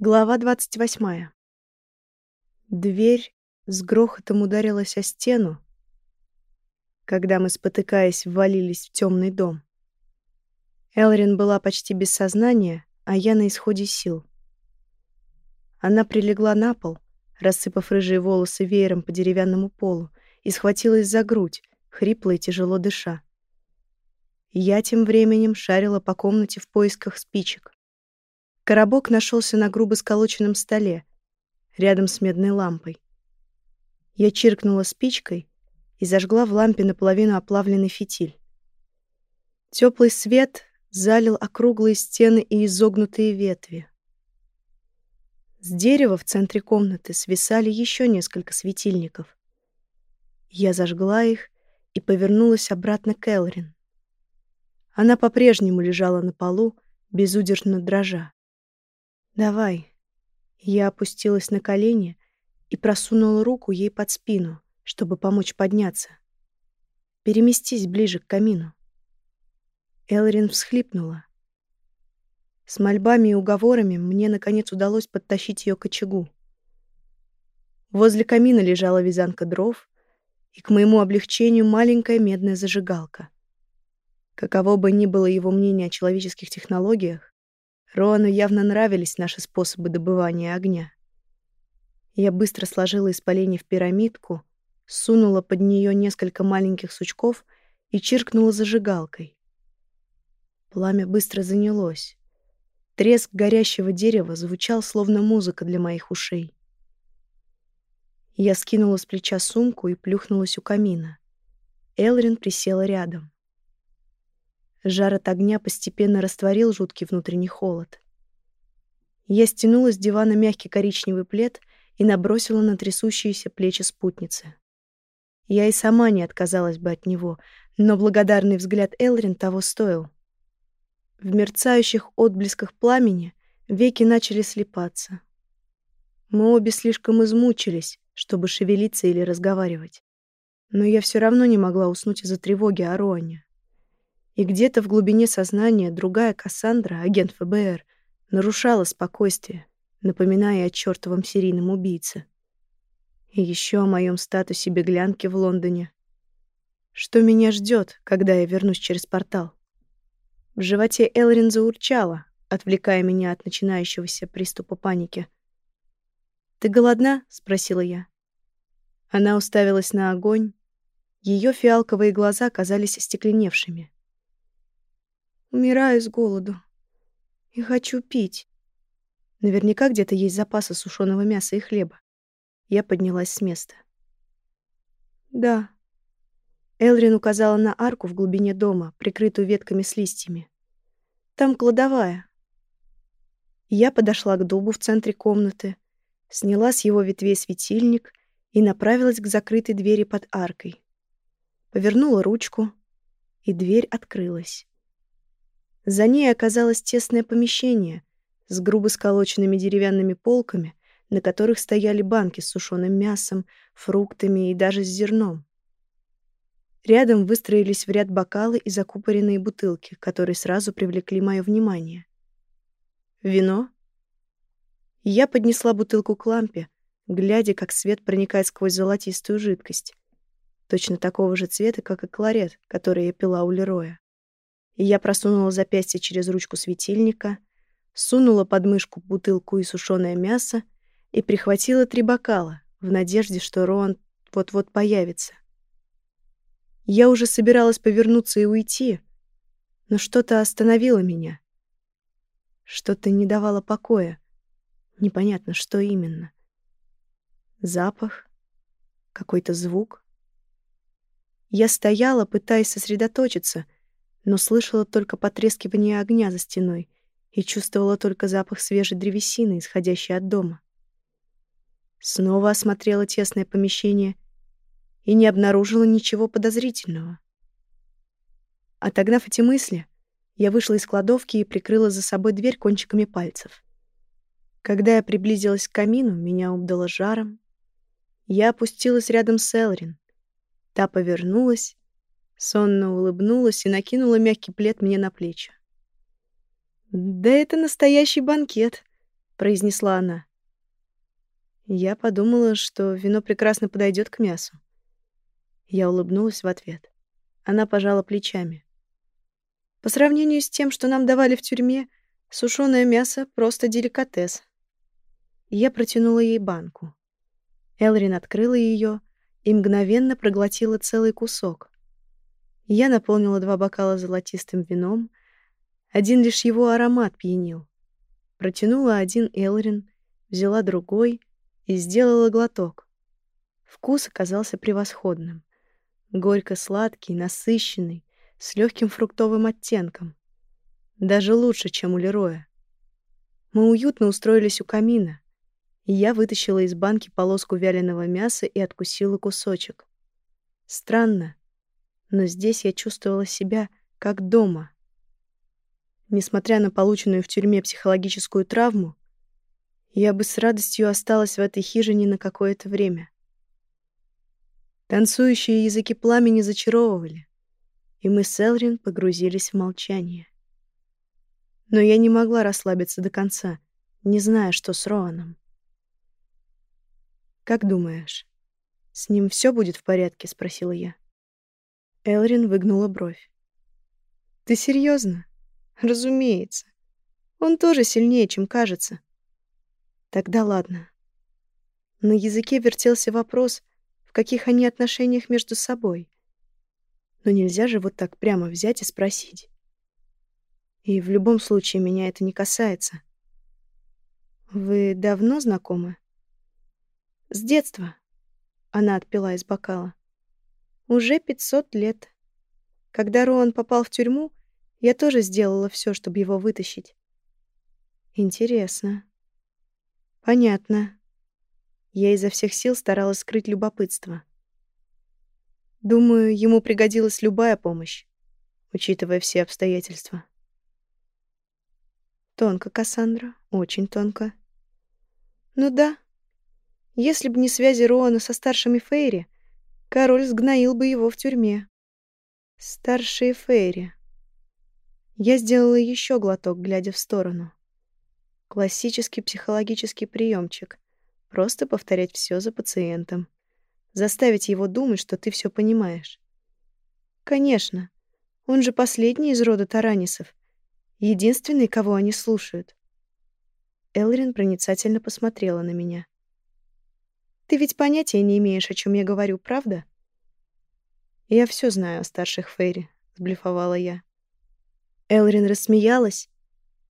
Глава двадцать восьмая. Дверь с грохотом ударилась о стену, когда мы, спотыкаясь, ввалились в темный дом. Элрин была почти без сознания, а я на исходе сил. Она прилегла на пол, рассыпав рыжие волосы веером по деревянному полу, и схватилась за грудь, хрипло и тяжело дыша. Я тем временем шарила по комнате в поисках спичек. Коробок нашелся на грубо сколоченном столе, рядом с медной лампой. Я чиркнула спичкой и зажгла в лампе наполовину оплавленный фитиль. Теплый свет залил округлые стены и изогнутые ветви. С дерева в центре комнаты свисали еще несколько светильников. Я зажгла их и повернулась обратно к Элрин. Она по-прежнему лежала на полу, безудержно дрожа. «Давай». Я опустилась на колени и просунула руку ей под спину, чтобы помочь подняться. «Переместись ближе к камину». Элрин всхлипнула. С мольбами и уговорами мне, наконец, удалось подтащить ее к очагу. Возле камина лежала вязанка дров и, к моему облегчению, маленькая медная зажигалка. Каково бы ни было его мнение о человеческих технологиях, Роану явно нравились наши способы добывания огня. Я быстро сложила из поленья в пирамидку, сунула под нее несколько маленьких сучков и чиркнула зажигалкой. Пламя быстро занялось. Треск горящего дерева звучал словно музыка для моих ушей. Я скинула с плеча сумку и плюхнулась у камина. Элрин присела рядом. Жар от огня постепенно растворил жуткий внутренний холод. Я стянула с дивана мягкий коричневый плед и набросила на трясущиеся плечи спутницы. Я и сама не отказалась бы от него, но благодарный взгляд Элрин того стоил. В мерцающих отблесках пламени веки начали слепаться. Мы обе слишком измучились, чтобы шевелиться или разговаривать. Но я все равно не могла уснуть из-за тревоги о Роане. И где-то в глубине сознания другая Кассандра, агент ФБР, нарушала спокойствие, напоминая о чертовом серийном убийце. И еще о моем статусе беглянки в Лондоне. Что меня ждет, когда я вернусь через портал? В животе Элрин заурчала, отвлекая меня от начинающегося приступа паники. «Ты голодна?» — спросила я. Она уставилась на огонь. Ее фиалковые глаза казались остекленевшими. Умираю с голоду. И хочу пить. Наверняка где-то есть запасы сушеного мяса и хлеба. Я поднялась с места. Да. Элрин указала на арку в глубине дома, прикрытую ветками с листьями. Там кладовая. Я подошла к дубу в центре комнаты, сняла с его ветвей светильник и направилась к закрытой двери под аркой. Повернула ручку, и дверь открылась. За ней оказалось тесное помещение с грубо сколоченными деревянными полками, на которых стояли банки с сушеным мясом, фруктами и даже с зерном. Рядом выстроились в ряд бокалы и закупоренные бутылки, которые сразу привлекли мое внимание. Вино? Я поднесла бутылку к лампе, глядя, как свет проникает сквозь золотистую жидкость. Точно такого же цвета, как и кларет, который я пила у Лероя я просунула запястье через ручку светильника, сунула под мышку бутылку и сушеное мясо и прихватила три бокала в надежде, что Роан вот-вот появится. Я уже собиралась повернуться и уйти, но что-то остановило меня. Что-то не давало покоя. Непонятно, что именно. Запах? Какой-то звук? Я стояла, пытаясь сосредоточиться — но слышала только потрескивание огня за стеной и чувствовала только запах свежей древесины, исходящей от дома. Снова осмотрела тесное помещение и не обнаружила ничего подозрительного. Отогнав эти мысли, я вышла из кладовки и прикрыла за собой дверь кончиками пальцев. Когда я приблизилась к камину, меня обдало жаром. Я опустилась рядом с Элрин. Та повернулась Сонно улыбнулась и накинула мягкий плед мне на плечи. «Да это настоящий банкет. произнесла она. Я подумала, что вино прекрасно подойдет к мясу. Я улыбнулась в ответ. Она пожала плечами. По сравнению с тем, что нам давали в тюрьме, сушеное мясо просто деликатес. Я протянула ей банку. Элрин открыла ее и мгновенно проглотила целый кусок. Я наполнила два бокала золотистым вином. Один лишь его аромат пьянил. Протянула один Элрин, взяла другой и сделала глоток. Вкус оказался превосходным. Горько-сладкий, насыщенный, с легким фруктовым оттенком. Даже лучше, чем у Лероя. Мы уютно устроились у камина, и я вытащила из банки полоску вяленого мяса и откусила кусочек. Странно, но здесь я чувствовала себя как дома. Несмотря на полученную в тюрьме психологическую травму, я бы с радостью осталась в этой хижине на какое-то время. Танцующие языки пламени зачаровывали, и мы с Элрин погрузились в молчание. Но я не могла расслабиться до конца, не зная, что с Роаном. «Как думаешь, с ним все будет в порядке?» — спросила я. Элрин выгнула бровь. «Ты серьезно? Разумеется. Он тоже сильнее, чем кажется. Тогда ладно». На языке вертелся вопрос, в каких они отношениях между собой. Но нельзя же вот так прямо взять и спросить. И в любом случае меня это не касается. Вы давно знакомы? С детства. Она отпила из бокала. Уже пятьсот лет. Когда Роан попал в тюрьму, я тоже сделала все, чтобы его вытащить. Интересно. Понятно. Я изо всех сил старалась скрыть любопытство. Думаю, ему пригодилась любая помощь, учитывая все обстоятельства. Тонко, Кассандра, очень тонко. Ну да. Если бы не связи Роана со старшими Фейри, король сгноил бы его в тюрьме. Старшие Фейри. Я сделала еще глоток, глядя в сторону. Классический психологический приемчик. Просто повторять все за пациентом заставить его думать, что ты все понимаешь. Конечно, он же последний из рода Таранисов, единственный, кого они слушают. Элрин проницательно посмотрела на меня. Ты ведь понятия не имеешь, о чем я говорю, правда? Я все знаю о старших Фейри, сблефовала я. Элрин рассмеялась,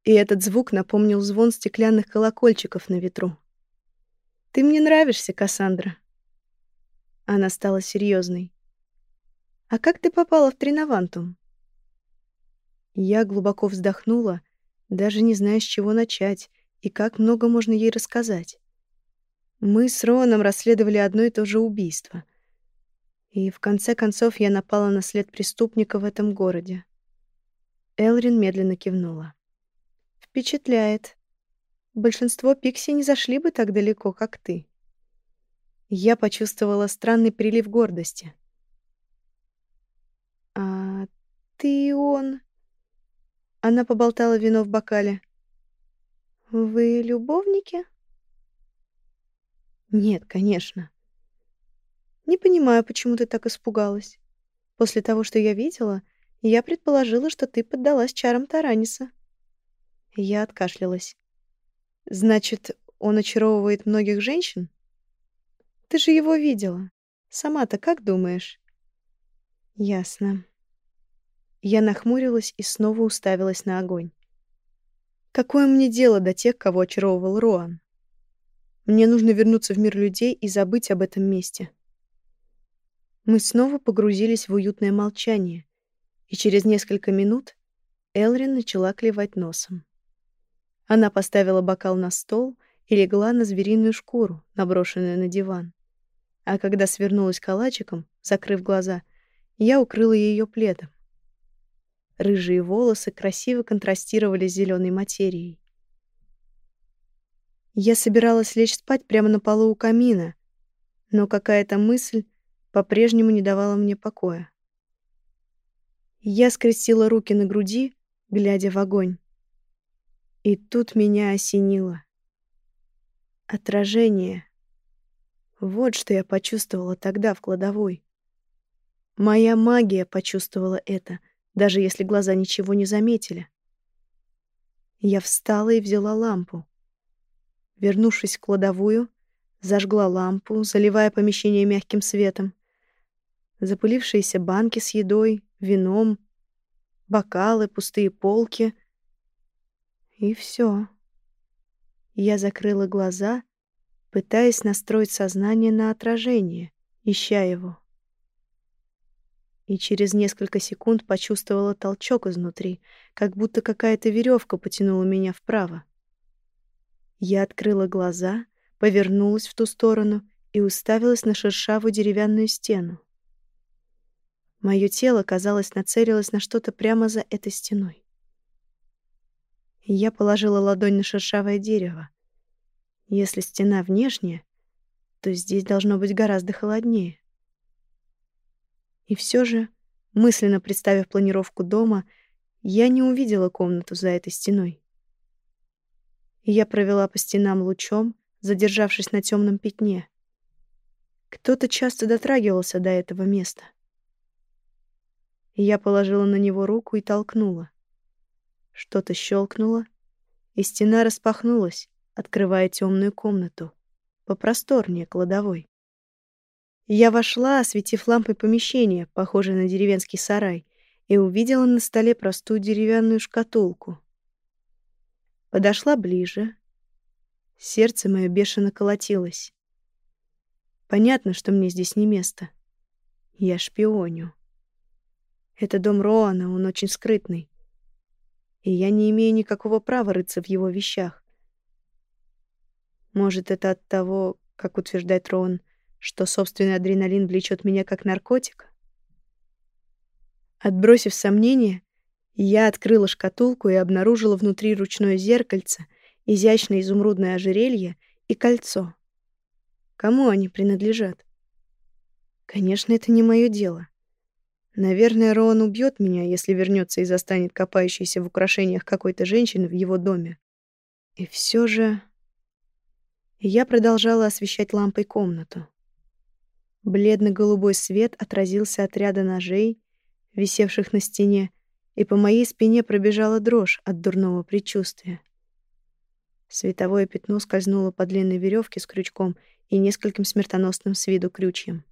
и этот звук напомнил звон стеклянных колокольчиков на ветру. Ты мне нравишься, Кассандра. Она стала серьезной. «А как ты попала в Тринавантум?» Я глубоко вздохнула, даже не зная, с чего начать и как много можно ей рассказать. Мы с Роаном расследовали одно и то же убийство. И в конце концов я напала на след преступника в этом городе. Элрин медленно кивнула. «Впечатляет. Большинство пикси не зашли бы так далеко, как ты». Я почувствовала странный прилив гордости. «А ты он...» Она поболтала вино в бокале. «Вы любовники?» «Нет, конечно». «Не понимаю, почему ты так испугалась. После того, что я видела, я предположила, что ты поддалась чарам Тараниса». Я откашлялась. «Значит, он очаровывает многих женщин?» Ты же его видела. Сама-то как думаешь? Ясно. Я нахмурилась и снова уставилась на огонь. Какое мне дело до тех, кого очаровывал Роан? Мне нужно вернуться в мир людей и забыть об этом месте. Мы снова погрузились в уютное молчание, и через несколько минут Элрин начала клевать носом. Она поставила бокал на стол и легла на звериную шкуру, наброшенную на диван а когда свернулась калачиком, закрыв глаза, я укрыла ее пледом. Рыжие волосы красиво контрастировали с зеленой материей. Я собиралась лечь спать прямо на полу у камина, но какая-то мысль по-прежнему не давала мне покоя. Я скрестила руки на груди, глядя в огонь. И тут меня осенило. Отражение. Вот что я почувствовала тогда в кладовой. Моя магия почувствовала это, даже если глаза ничего не заметили. Я встала и взяла лампу. Вернувшись в кладовую, зажгла лампу, заливая помещение мягким светом. Запылившиеся банки с едой, вином, бокалы, пустые полки. И все. Я закрыла глаза, пытаясь настроить сознание на отражение, ища его и через несколько секунд почувствовала толчок изнутри, как будто какая-то веревка потянула меня вправо. Я открыла глаза, повернулась в ту сторону и уставилась на шершавую деревянную стену. Мое тело, казалось, нацелилось на что-то прямо за этой стеной. Я положила ладонь на шершавое дерево. Если стена внешняя, то здесь должно быть гораздо холоднее. И все же, мысленно представив планировку дома, я не увидела комнату за этой стеной. Я провела по стенам лучом, задержавшись на темном пятне. Кто-то часто дотрагивался до этого места. Я положила на него руку и толкнула. Что-то щелкнуло, и стена распахнулась, открывая темную комнату, попросторнее кладовой. Я вошла, осветив лампой помещение, похожее на деревенский сарай, и увидела на столе простую деревянную шкатулку. Подошла ближе. Сердце мое бешено колотилось. Понятно, что мне здесь не место. Я шпионю. Это дом Роана, он очень скрытный. И я не имею никакого права рыться в его вещах. Может, это от того, как утверждает Роан, что собственный адреналин влечет меня как наркотик? Отбросив сомнения, я открыла шкатулку и обнаружила внутри ручное зеркальце, изящное изумрудное ожерелье и кольцо. Кому они принадлежат? Конечно, это не мое дело. Наверное, Роан убьет меня, если вернется и застанет копающейся в украшениях какой-то женщины в его доме. И все же... Я продолжала освещать лампой комнату. Бледно-голубой свет отразился от ряда ножей, висевших на стене, и по моей спине пробежала дрожь от дурного предчувствия. Световое пятно скользнуло по длинной веревке с крючком и нескольким смертоносным с виду крючьям.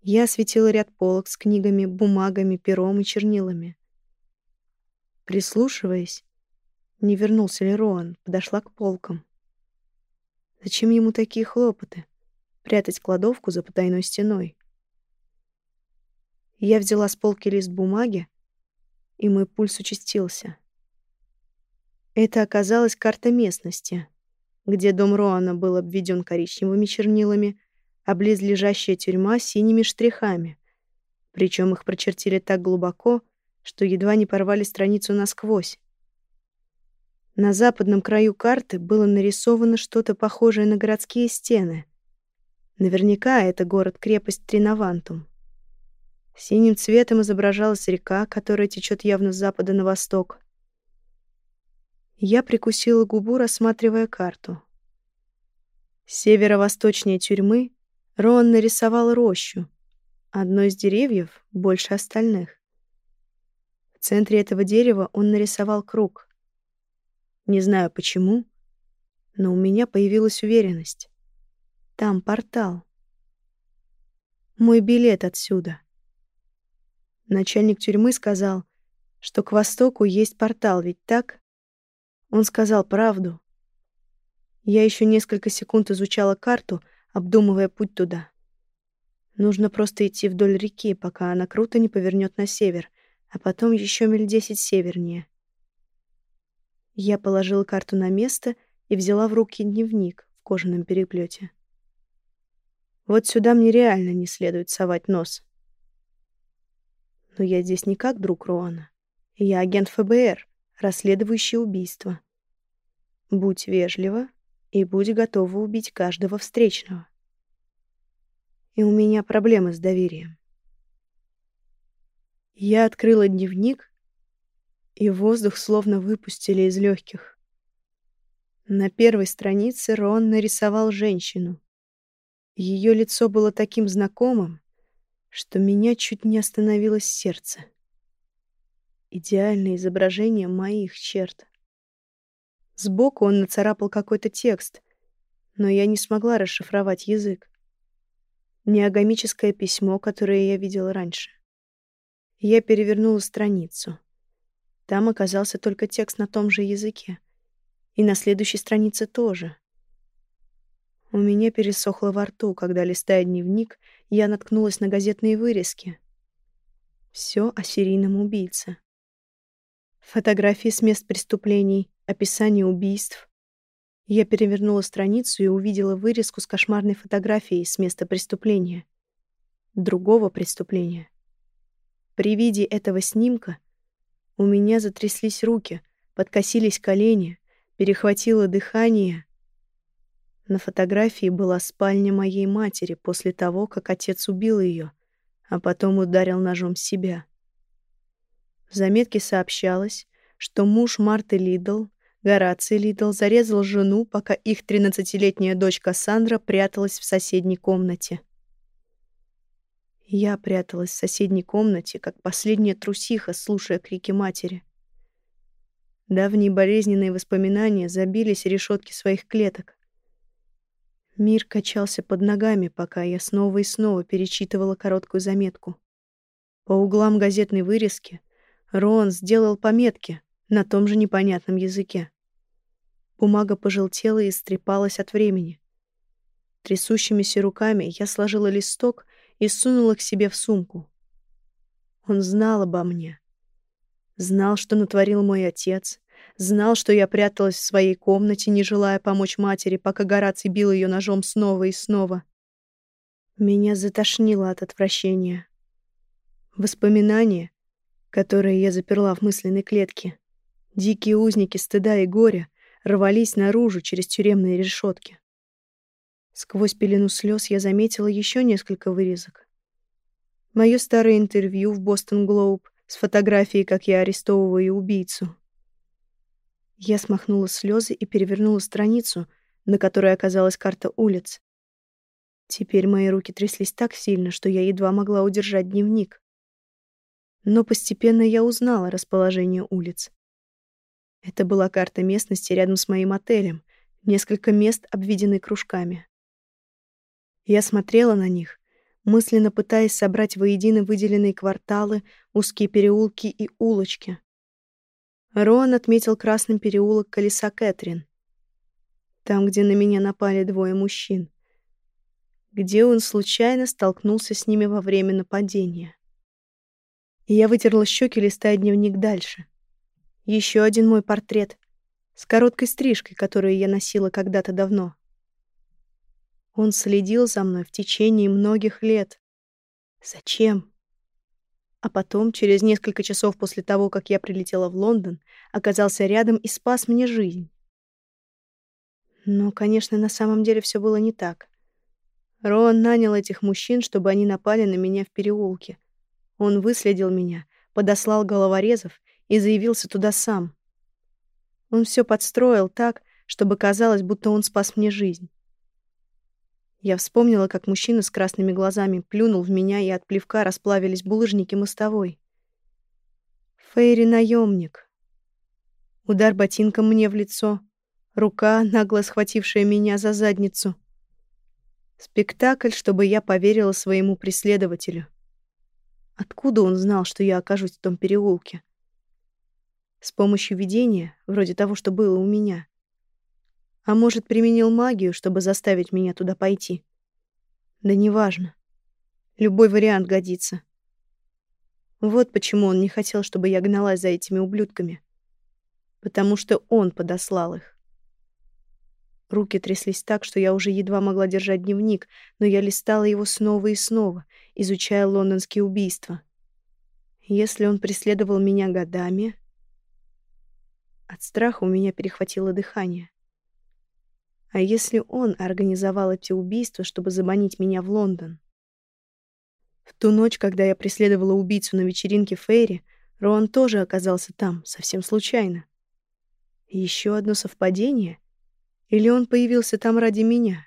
Я осветила ряд полок с книгами, бумагами, пером и чернилами. Прислушиваясь, не вернулся ли Роан, подошла к полкам. Зачем ему такие хлопоты? прятать кладовку за потайной стеной. Я взяла с полки лист бумаги, и мой пульс участился. Это оказалась карта местности, где дом Роана был обведен коричневыми чернилами, а близлежащая тюрьма — синими штрихами. Причем их прочертили так глубоко, что едва не порвали страницу насквозь. На западном краю карты было нарисовано что-то похожее на городские стены — Наверняка это город-крепость Тринавантум. Синим цветом изображалась река, которая течет явно с запада на восток. Я прикусила губу, рассматривая карту. Северо-восточнее тюрьмы Рон нарисовал рощу. Одно из деревьев больше остальных. В центре этого дерева он нарисовал круг. Не знаю почему, но у меня появилась уверенность. Там портал. Мой билет отсюда. Начальник тюрьмы сказал, что к востоку есть портал, ведь так? Он сказал правду. Я еще несколько секунд изучала карту, обдумывая путь туда. Нужно просто идти вдоль реки, пока она круто не повернет на север, а потом еще миль десять севернее. Я положила карту на место и взяла в руки дневник в кожаном переплете. Вот сюда мне реально не следует совать нос. Но я здесь не как друг Роана. Я агент ФБР, расследующий убийство. Будь вежлива и будь готова убить каждого встречного. И у меня проблемы с доверием. Я открыла дневник, и воздух словно выпустили из легких. На первой странице Рон нарисовал женщину. Ее лицо было таким знакомым, что меня чуть не остановилось сердце. Идеальное изображение моих черт. Сбоку он нацарапал какой-то текст, но я не смогла расшифровать язык. Неогамическое письмо, которое я видела раньше. Я перевернула страницу. Там оказался только текст на том же языке. И на следующей странице тоже. У меня пересохло во рту, когда, листая дневник, я наткнулась на газетные вырезки. Все о серийном убийце. Фотографии с мест преступлений, описание убийств. Я перевернула страницу и увидела вырезку с кошмарной фотографией с места преступления. Другого преступления. При виде этого снимка у меня затряслись руки, подкосились колени, перехватило дыхание. На фотографии была спальня моей матери после того, как отец убил ее, а потом ударил ножом себя. В заметке сообщалось, что муж Марты Лидл, Гораций Лидл, зарезал жену, пока их 13-летняя дочь Кассандра пряталась в соседней комнате. Я пряталась в соседней комнате, как последняя трусиха, слушая крики матери. Давние болезненные воспоминания забились о решетки своих клеток. Мир качался под ногами, пока я снова и снова перечитывала короткую заметку. По углам газетной вырезки Рон сделал пометки на том же непонятном языке. Бумага пожелтела и истрепалась от времени. Трясущимися руками я сложила листок и сунула к себе в сумку. Он знал обо мне. Знал, что натворил мой отец. Знал, что я пряталась в своей комнате, не желая помочь матери, пока Гораций бил ее ножом снова и снова. Меня затошнило от отвращения. Воспоминания, которые я заперла в мысленной клетке, дикие узники стыда и горя, рвались наружу через тюремные решетки. Сквозь пелену слез я заметила еще несколько вырезок. Мое старое интервью в Бостон Глоуб с фотографией, как я арестовываю убийцу. Я смахнула слезы и перевернула страницу, на которой оказалась карта улиц. Теперь мои руки тряслись так сильно, что я едва могла удержать дневник. Но постепенно я узнала расположение улиц. Это была карта местности рядом с моим отелем, несколько мест, обведены кружками. Я смотрела на них, мысленно пытаясь собрать воедино выделенные кварталы, узкие переулки и улочки. Роан отметил красным переулок колеса Кэтрин. Там, где на меня напали двое мужчин. Где он случайно столкнулся с ними во время нападения. И я вытерла щеки, листая дневник дальше. Еще один мой портрет с короткой стрижкой, которую я носила когда-то давно. Он следил за мной в течение многих лет. Зачем? А потом, через несколько часов после того, как я прилетела в Лондон, оказался рядом и спас мне жизнь. Но, конечно, на самом деле все было не так. Роан нанял этих мужчин, чтобы они напали на меня в переулке. Он выследил меня, подослал головорезов и заявился туда сам. Он все подстроил так, чтобы казалось, будто он спас мне жизнь. Я вспомнила, как мужчина с красными глазами плюнул в меня, и от плевка расплавились булыжники мостовой. Фейри — наемник. Удар ботинком мне в лицо. Рука, нагло схватившая меня за задницу. Спектакль, чтобы я поверила своему преследователю. Откуда он знал, что я окажусь в том переулке? С помощью видения, вроде того, что было у меня. А может, применил магию, чтобы заставить меня туда пойти? Да неважно. Любой вариант годится. Вот почему он не хотел, чтобы я гналась за этими ублюдками. Потому что он подослал их. Руки тряслись так, что я уже едва могла держать дневник, но я листала его снова и снова, изучая лондонские убийства. Если он преследовал меня годами... От страха у меня перехватило дыхание. А если он организовал эти убийства, чтобы заманить меня в Лондон? В ту ночь, когда я преследовала убийцу на вечеринке Фейри, Роан тоже оказался там, совсем случайно. Еще одно совпадение? Или он появился там ради меня?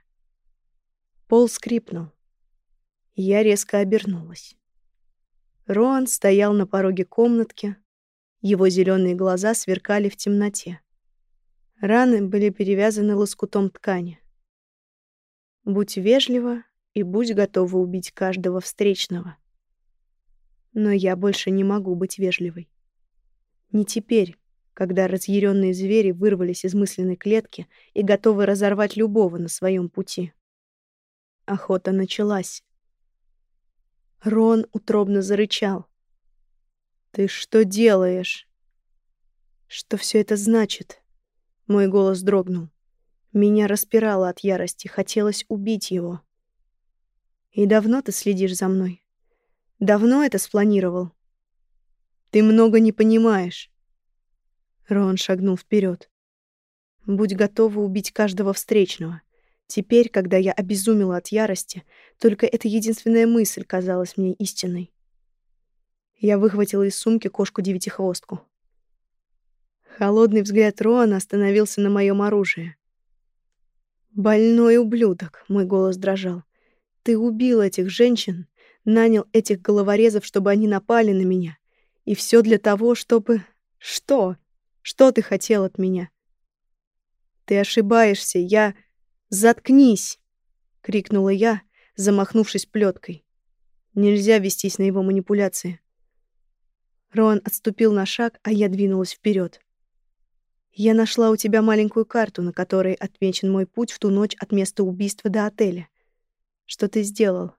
Пол скрипнул. Я резко обернулась. Роан стоял на пороге комнатки. Его зеленые глаза сверкали в темноте. Раны были перевязаны лоскутом ткани. Будь вежлива и будь готова убить каждого встречного. Но я больше не могу быть вежливой. Не теперь, когда разъяренные звери вырвались из мысленной клетки и готовы разорвать любого на своем пути. Охота началась. Рон утробно зарычал. «Ты что делаешь?» «Что все это значит?» Мой голос дрогнул. Меня распирало от ярости, хотелось убить его. «И давно ты следишь за мной? Давно это спланировал?» «Ты много не понимаешь». Рон шагнул вперед. «Будь готова убить каждого встречного. Теперь, когда я обезумела от ярости, только эта единственная мысль казалась мне истинной. Я выхватила из сумки кошку-девятихвостку. Холодный взгляд Роана остановился на моем оружии. «Больной ублюдок», — мой голос дрожал. «Ты убил этих женщин, нанял этих головорезов, чтобы они напали на меня. И все для того, чтобы... Что? Что ты хотел от меня?» «Ты ошибаешься, я...» «Заткнись!» — крикнула я, замахнувшись плеткой. Нельзя вестись на его манипуляции. Роан отступил на шаг, а я двинулась вперед. Я нашла у тебя маленькую карту, на которой отмечен мой путь в ту ночь от места убийства до отеля. Что ты сделал?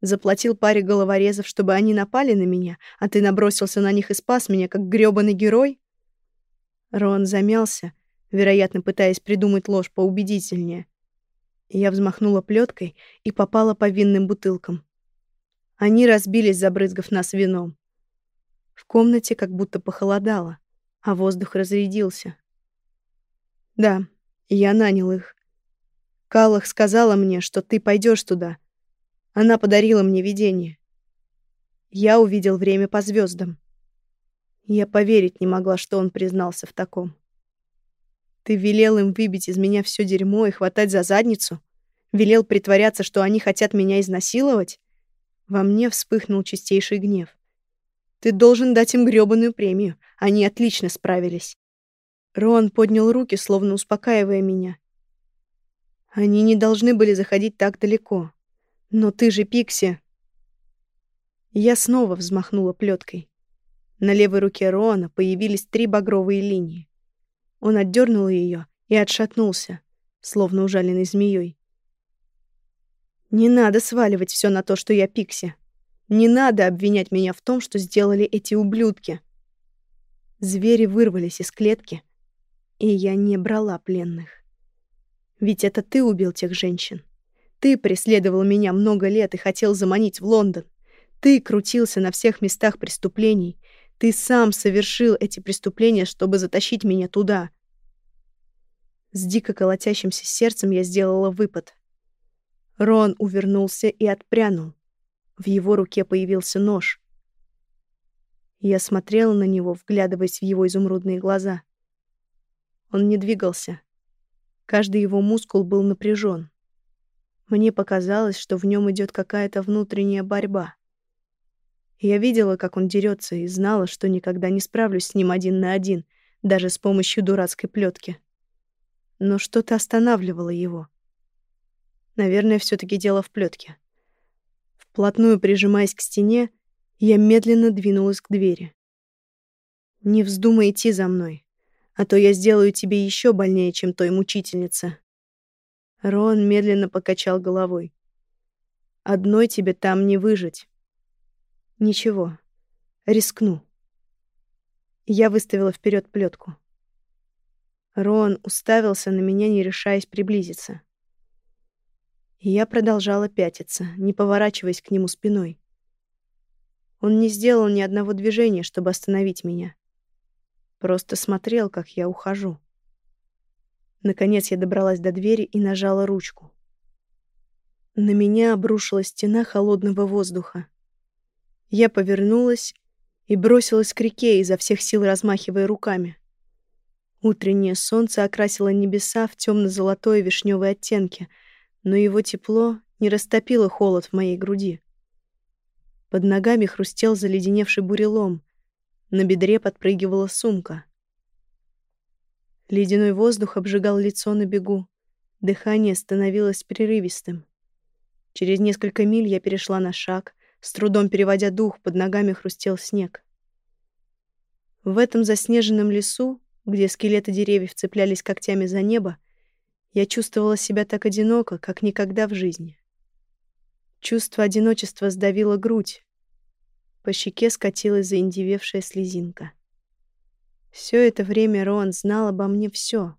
Заплатил паре головорезов, чтобы они напали на меня, а ты набросился на них и спас меня, как грёбаный герой? Рон замялся, вероятно, пытаясь придумать ложь поубедительнее. Я взмахнула плеткой и попала по винным бутылкам. Они разбились, забрызгав нас вином. В комнате как будто похолодало, а воздух разрядился. Да, я нанял их. Калах сказала мне, что ты пойдешь туда. Она подарила мне видение. Я увидел время по звездам. Я поверить не могла, что он признался в таком. Ты велел им выбить из меня все дерьмо и хватать за задницу? Велел притворяться, что они хотят меня изнасиловать? Во мне вспыхнул чистейший гнев. Ты должен дать им грёбаную премию. Они отлично справились. Рон поднял руки, словно успокаивая меня. Они не должны были заходить так далеко. Но ты же Пикси. Я снова взмахнула плеткой. На левой руке Рона появились три багровые линии. Он отдернул ее и отшатнулся, словно ужаленный змеей. Не надо сваливать все на то, что я Пикси. Не надо обвинять меня в том, что сделали эти ублюдки. Звери вырвались из клетки, и я не брала пленных. Ведь это ты убил тех женщин. Ты преследовал меня много лет и хотел заманить в Лондон. Ты крутился на всех местах преступлений ты сам совершил эти преступления, чтобы затащить меня туда. С дико колотящимся сердцем я сделала выпад. Рон увернулся и отпрянул. В его руке появился нож. Я смотрела на него, вглядываясь в его изумрудные глаза. Он не двигался. Каждый его мускул был напряжен. Мне показалось, что в нем идет какая-то внутренняя борьба. Я видела, как он дерется, и знала, что никогда не справлюсь с ним один на один, даже с помощью дурацкой плетки. Но что-то останавливало его. Наверное, все таки дело в плетке. Вплотную прижимаясь к стене, я медленно двинулась к двери. «Не вздумай идти за мной, а то я сделаю тебе еще больнее, чем той мучительнице». Рон медленно покачал головой. «Одной тебе там не выжить. Ничего. Рискну. Я выставила вперед плетку. Рон уставился на меня, не решаясь приблизиться. Я продолжала пятиться, не поворачиваясь к нему спиной. Он не сделал ни одного движения, чтобы остановить меня. Просто смотрел, как я ухожу. Наконец я добралась до двери и нажала ручку. На меня обрушилась стена холодного воздуха. Я повернулась и бросилась к реке, изо всех сил размахивая руками. Утреннее солнце окрасило небеса в темно-золотой и вишневой оттенки, но его тепло не растопило холод в моей груди. Под ногами хрустел заледеневший бурелом, на бедре подпрыгивала сумка. Ледяной воздух обжигал лицо на бегу, дыхание становилось прерывистым. Через несколько миль я перешла на шаг, с трудом переводя дух, под ногами хрустел снег. В этом заснеженном лесу, где скелеты деревьев цеплялись когтями за небо, я чувствовала себя так одиноко, как никогда в жизни. Чувство одиночества сдавило грудь. По щеке скатилась заиндевевшая слезинка. Все это время Роан знал обо мне все,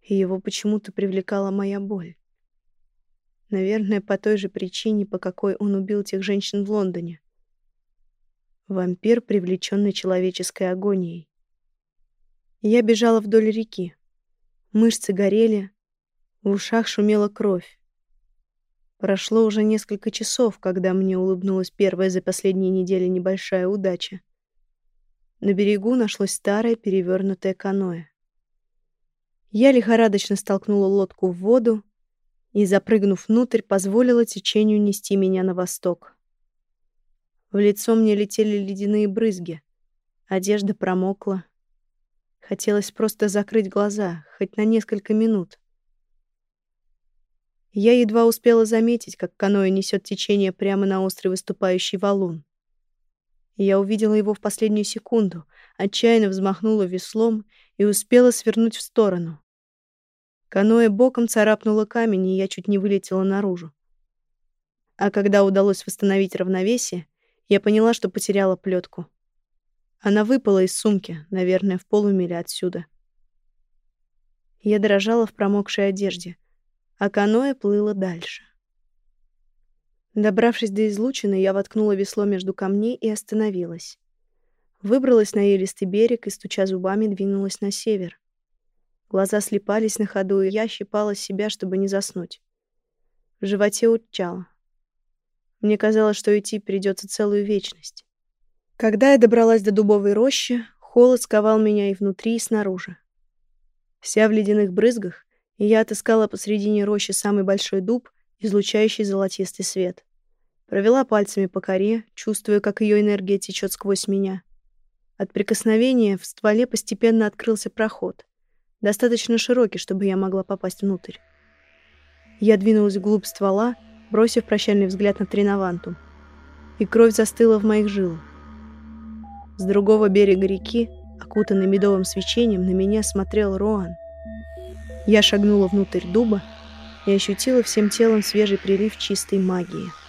и его почему-то привлекала моя боль. Наверное, по той же причине, по какой он убил тех женщин в Лондоне. Вампир, привлеченный человеческой агонией. Я бежала вдоль реки. Мышцы горели, в ушах шумела кровь. Прошло уже несколько часов, когда мне улыбнулась первая за последние недели небольшая удача. На берегу нашлось старое перевернутое каноэ. Я лихорадочно столкнула лодку в воду, и, запрыгнув внутрь, позволила течению нести меня на восток. В лицо мне летели ледяные брызги. Одежда промокла. Хотелось просто закрыть глаза, хоть на несколько минут. Я едва успела заметить, как каноэ несет течение прямо на острый выступающий валун. Я увидела его в последнюю секунду, отчаянно взмахнула веслом и успела свернуть в сторону. Каноэ боком царапнуло камень, и я чуть не вылетела наружу. А когда удалось восстановить равновесие, я поняла, что потеряла плетку. Она выпала из сумки, наверное, в полумиле отсюда. Я дрожала в промокшей одежде, а каноэ плыло дальше. Добравшись до излучины, я воткнула весло между камней и остановилась. Выбралась на елистый берег и, стуча зубами, двинулась на север. Глаза слепались на ходу, и я щипала себя, чтобы не заснуть. В животе утчало. Мне казалось, что идти придется целую вечность. Когда я добралась до дубовой рощи, холод сковал меня и внутри, и снаружи. Вся в ледяных брызгах, и я отыскала посредине рощи самый большой дуб, излучающий золотистый свет. Провела пальцами по коре, чувствуя, как ее энергия течет сквозь меня. От прикосновения в стволе постепенно открылся проход достаточно широкий, чтобы я могла попасть внутрь. Я двинулась вглубь ствола, бросив прощальный взгляд на тренаванту. И кровь застыла в моих жилах. С другого берега реки, окутанный медовым свечением, на меня смотрел Роан. Я шагнула внутрь дуба и ощутила всем телом свежий прилив чистой магии.